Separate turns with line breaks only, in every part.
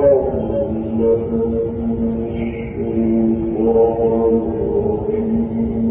اللهم صل وسلم على سيدنا محمد وعلى اله وصحبه اجمعين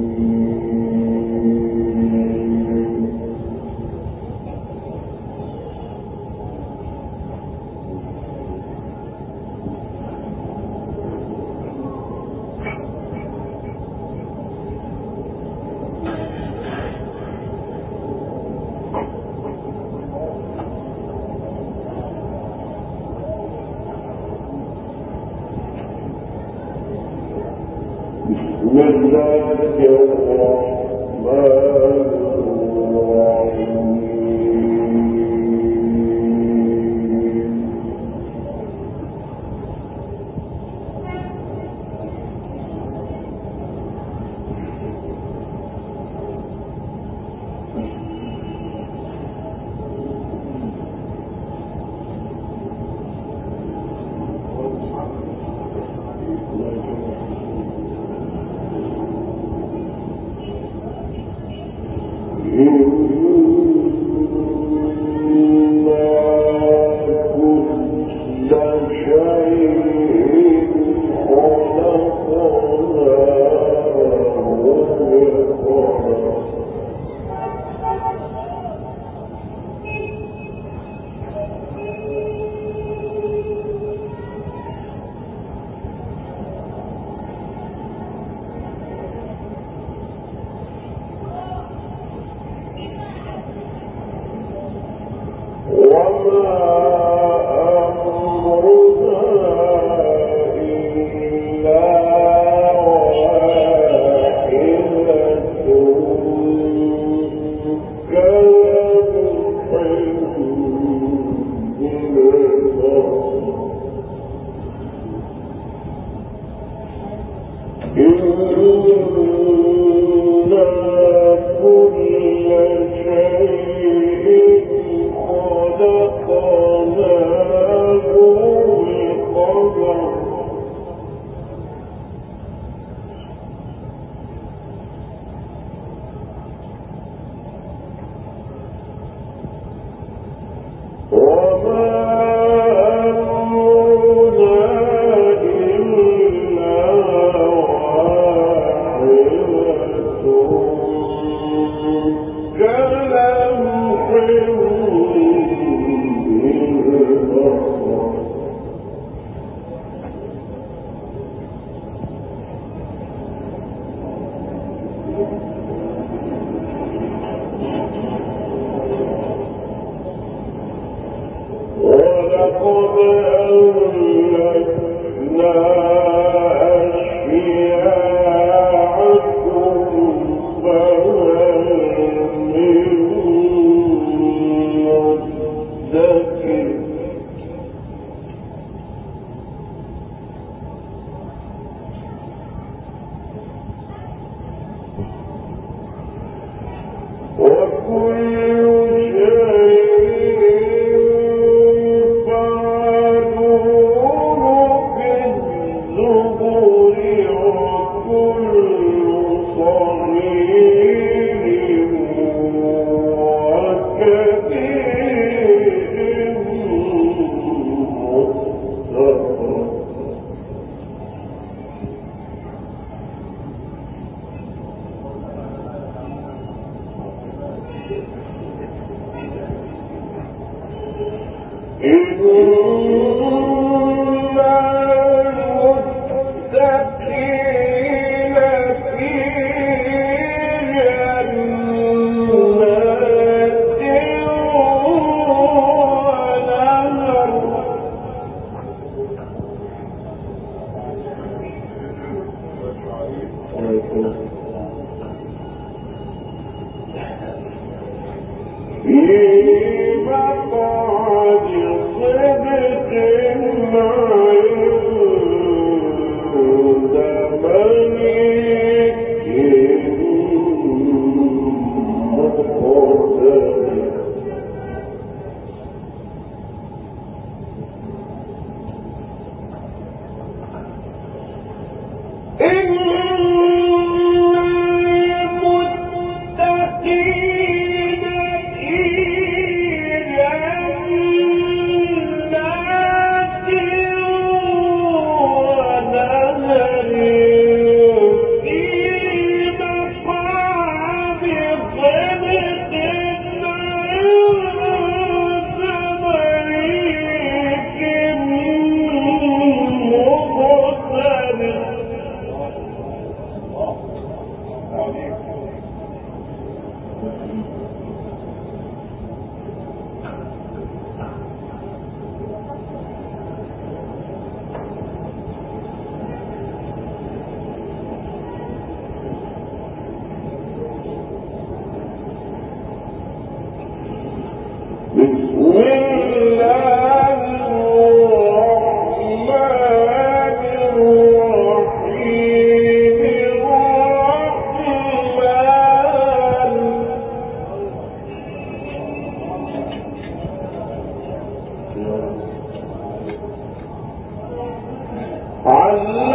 اللہ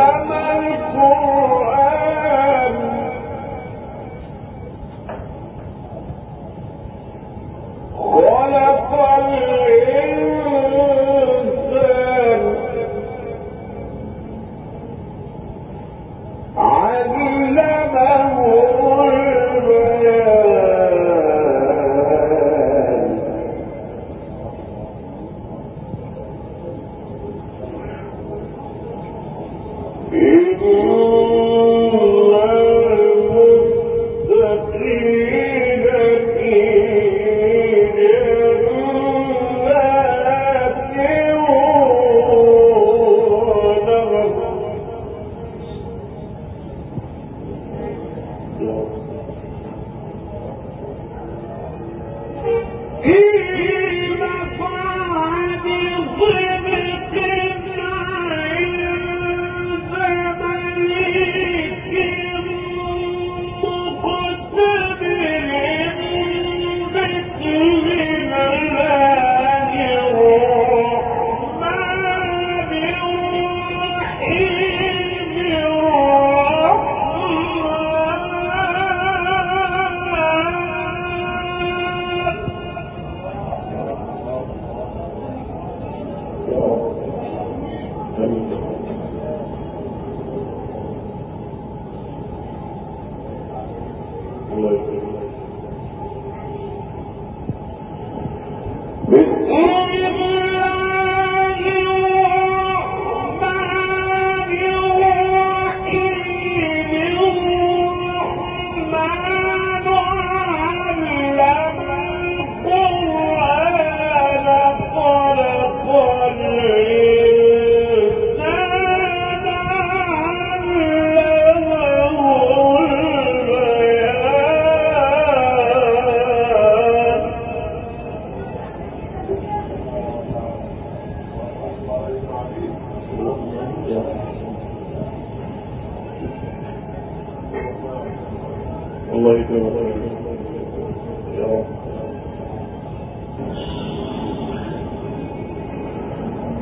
الله يكرم خير يا رب۔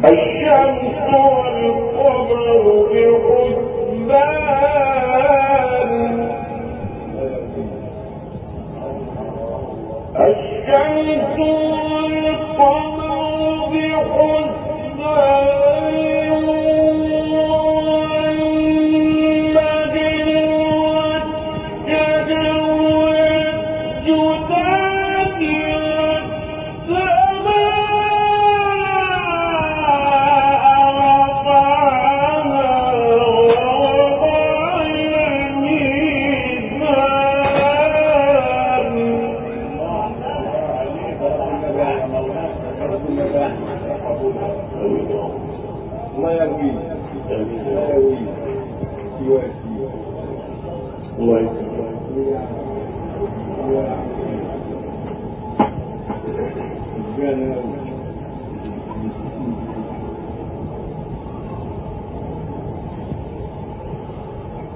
الشمس والقمر بحسبان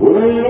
بسم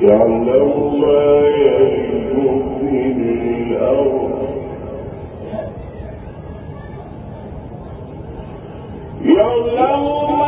يعلم ما يلج في الأرض يعلم ما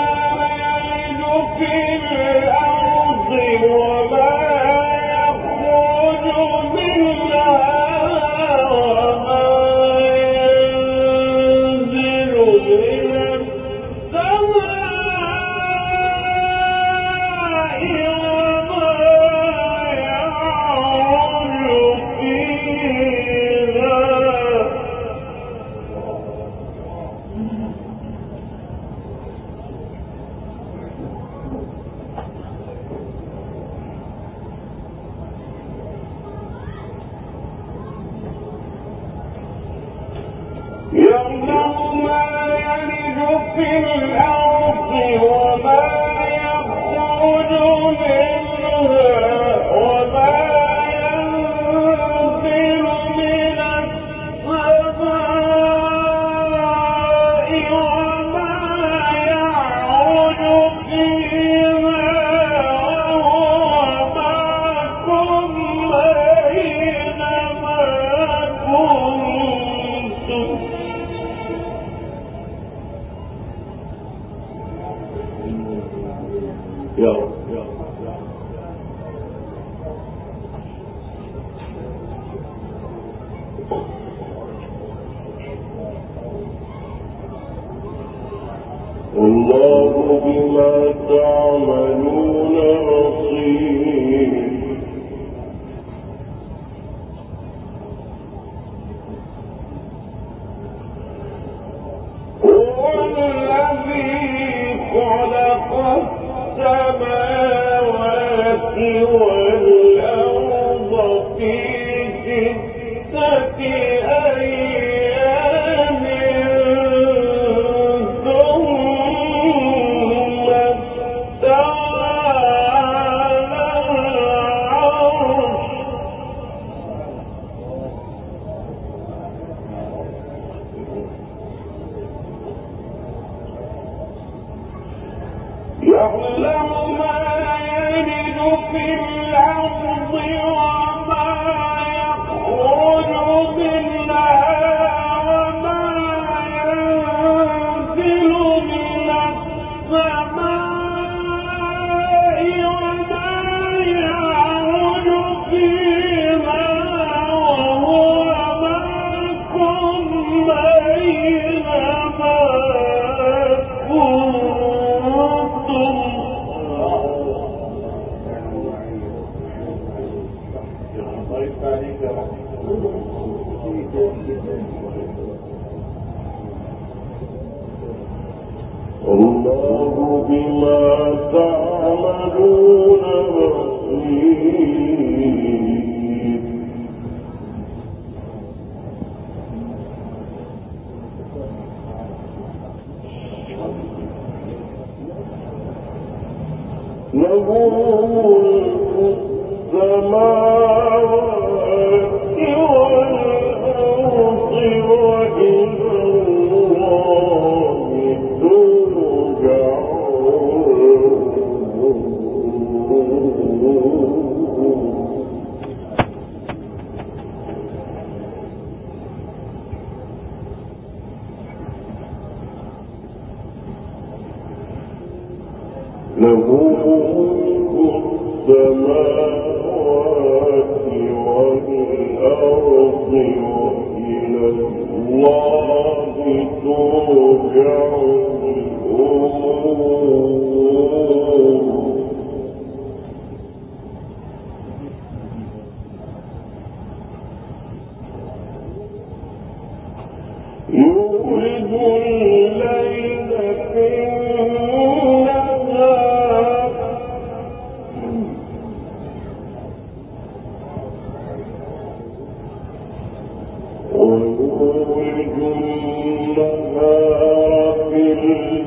في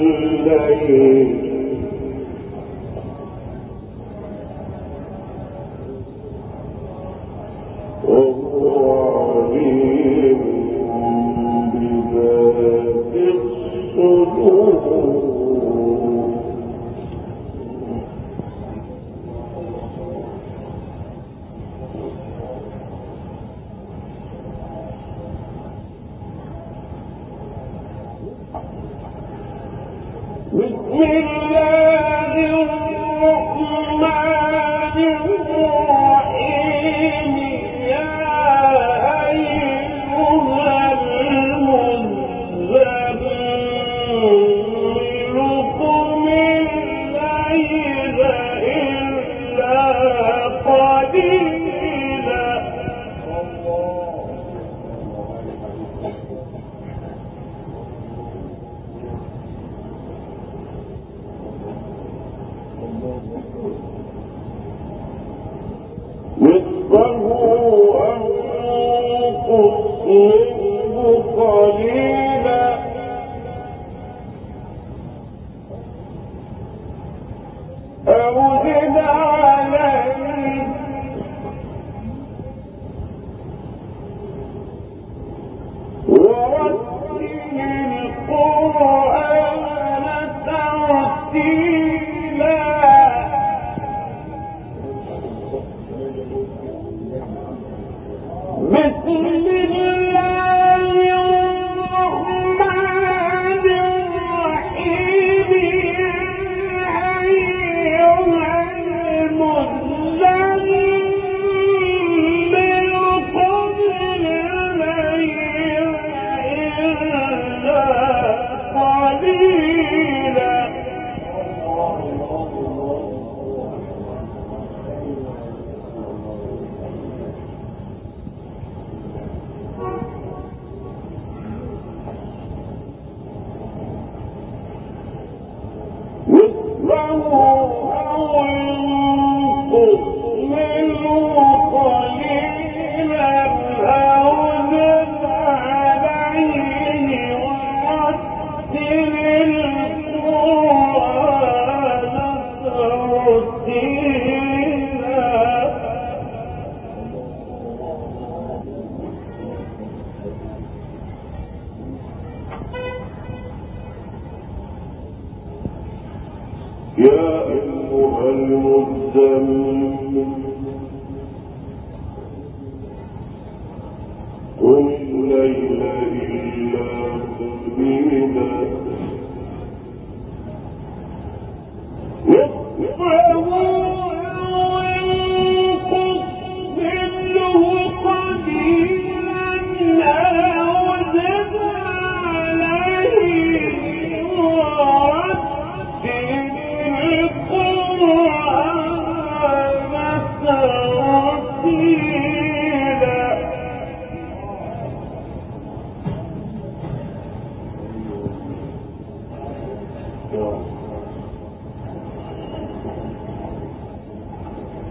الليل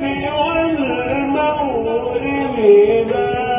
فاتخذه وكيلا